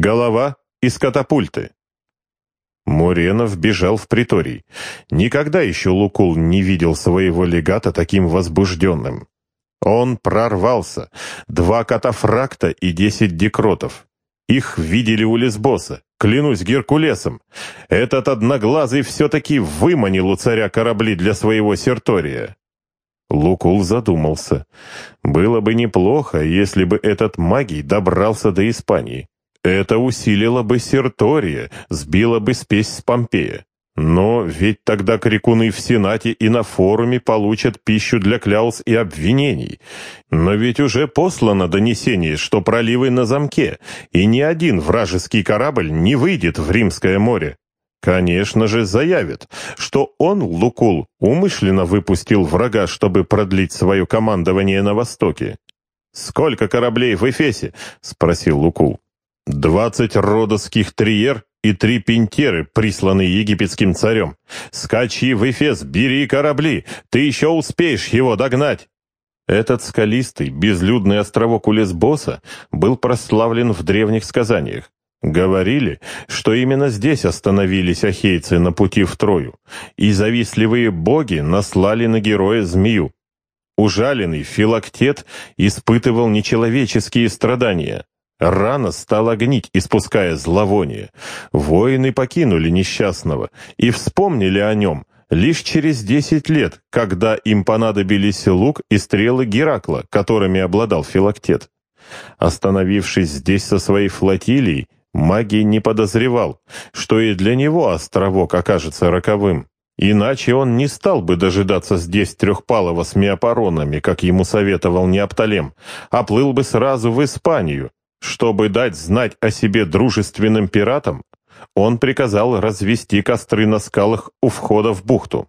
Голова из катапульты. Муренов бежал в приторий. Никогда еще Лукул не видел своего легата таким возбужденным. Он прорвался. Два катафракта и десять декротов. Их видели у Лесбоса. Клянусь Геркулесом. Этот одноглазый все-таки выманил у царя корабли для своего сертория. Лукул задумался. Было бы неплохо, если бы этот магий добрался до Испании. Это усилило бы Сертория, сбило бы спесь с Помпея. Но ведь тогда крикуны в Сенате и на форуме получат пищу для кляус и обвинений. Но ведь уже послано донесение, что проливы на замке, и ни один вражеский корабль не выйдет в Римское море. Конечно же, заявит, что он, Лукул, умышленно выпустил врага, чтобы продлить свое командование на Востоке. «Сколько кораблей в Эфесе?» — спросил Лукул. Двадцать родовских триер и три пентеры, присланные египетским царем. Скачи в Эфес, бери корабли, ты еще успеешь его догнать. Этот скалистый, безлюдный островок у Лесбоса был прославлен в древних сказаниях. Говорили, что именно здесь остановились ахейцы на пути в Трою, и завистливые боги наслали на героя змею. Ужаленный филактет испытывал нечеловеческие страдания. Рана стала гнить, испуская зловоние. Воины покинули несчастного и вспомнили о нем лишь через десять лет, когда им понадобились лук и стрелы Геракла, которыми обладал Филактет. Остановившись здесь со своей флотилией, магий не подозревал, что и для него островок окажется роковым. Иначе он не стал бы дожидаться здесь трехпалого с миопаронами, как ему советовал Неопталем, а плыл бы сразу в Испанию, чтобы дать знать о себе дружественным пиратам, он приказал развести костры на скалах у входа в бухту.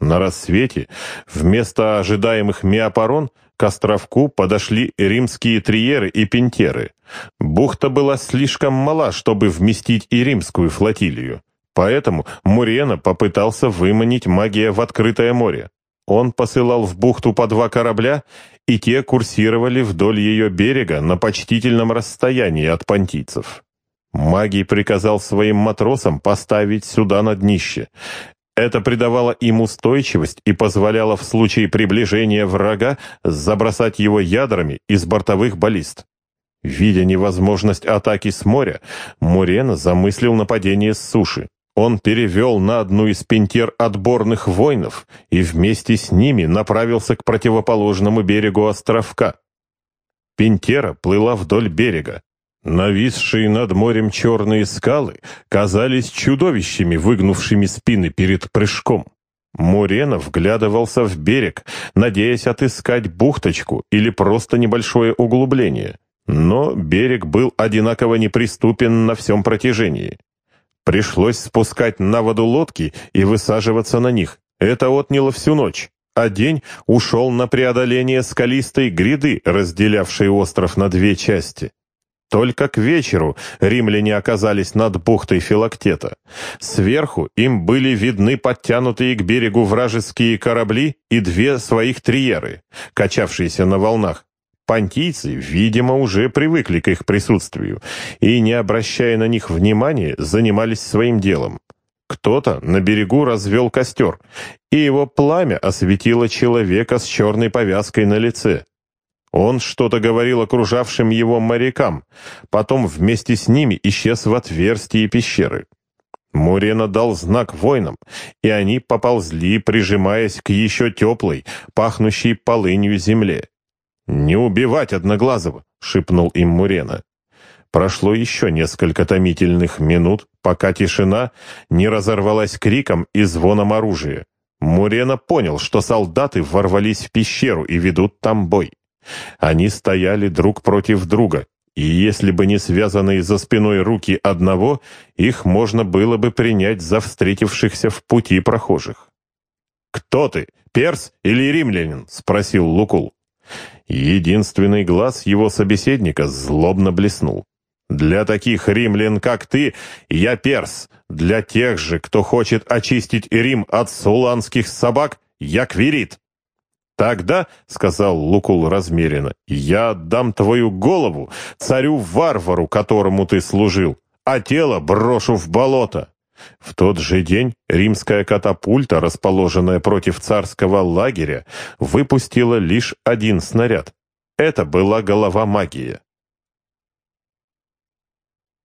На рассвете вместо ожидаемых миопарон к островку подошли римские триеры и пентеры. Бухта была слишком мала, чтобы вместить и римскую флотилию. Поэтому Мурена попытался выманить магия в открытое море. Он посылал в бухту по два корабля, и те курсировали вдоль ее берега на почтительном расстоянии от понтийцев. Магий приказал своим матросам поставить сюда на днище. Это придавало им устойчивость и позволяло в случае приближения врага забросать его ядрами из бортовых баллист. Видя невозможность атаки с моря, Мурен замыслил нападение с суши. Он перевел на одну из пентер отборных воинов и вместе с ними направился к противоположному берегу островка. Пентера плыла вдоль берега. Нависшие над морем черные скалы казались чудовищами, выгнувшими спины перед прыжком. Мурена вглядывался в берег, надеясь отыскать бухточку или просто небольшое углубление. Но берег был одинаково неприступен на всем протяжении. Пришлось спускать на воду лодки и высаживаться на них. Это отняло всю ночь, а день ушел на преодоление скалистой гряды, разделявшей остров на две части. Только к вечеру римляне оказались над бухтой Филактета. Сверху им были видны подтянутые к берегу вражеские корабли и две своих триеры, качавшиеся на волнах. Понтийцы, видимо, уже привыкли к их присутствию и, не обращая на них внимания, занимались своим делом. Кто-то на берегу развел костер, и его пламя осветило человека с черной повязкой на лице. Он что-то говорил окружавшим его морякам, потом вместе с ними исчез в отверстии пещеры. Мурена дал знак воинам, и они поползли, прижимаясь к еще теплой, пахнущей полынью земле. «Не убивать Одноглазого!» — шепнул им Мурена. Прошло еще несколько томительных минут, пока тишина не разорвалась криком и звоном оружия. Мурена понял, что солдаты ворвались в пещеру и ведут там бой. Они стояли друг против друга, и если бы не связанные за спиной руки одного, их можно было бы принять за встретившихся в пути прохожих. «Кто ты, перс или римлянин?» — спросил Лукул. Единственный глаз его собеседника злобно блеснул. «Для таких римлян, как ты, я перс. Для тех же, кто хочет очистить Рим от суланских собак, я квирит». «Тогда, — сказал Лукул размеренно, — я отдам твою голову царю-варвару, которому ты служил, а тело брошу в болото». В тот же день римская катапульта, расположенная против царского лагеря, выпустила лишь один снаряд. Это была голова магия.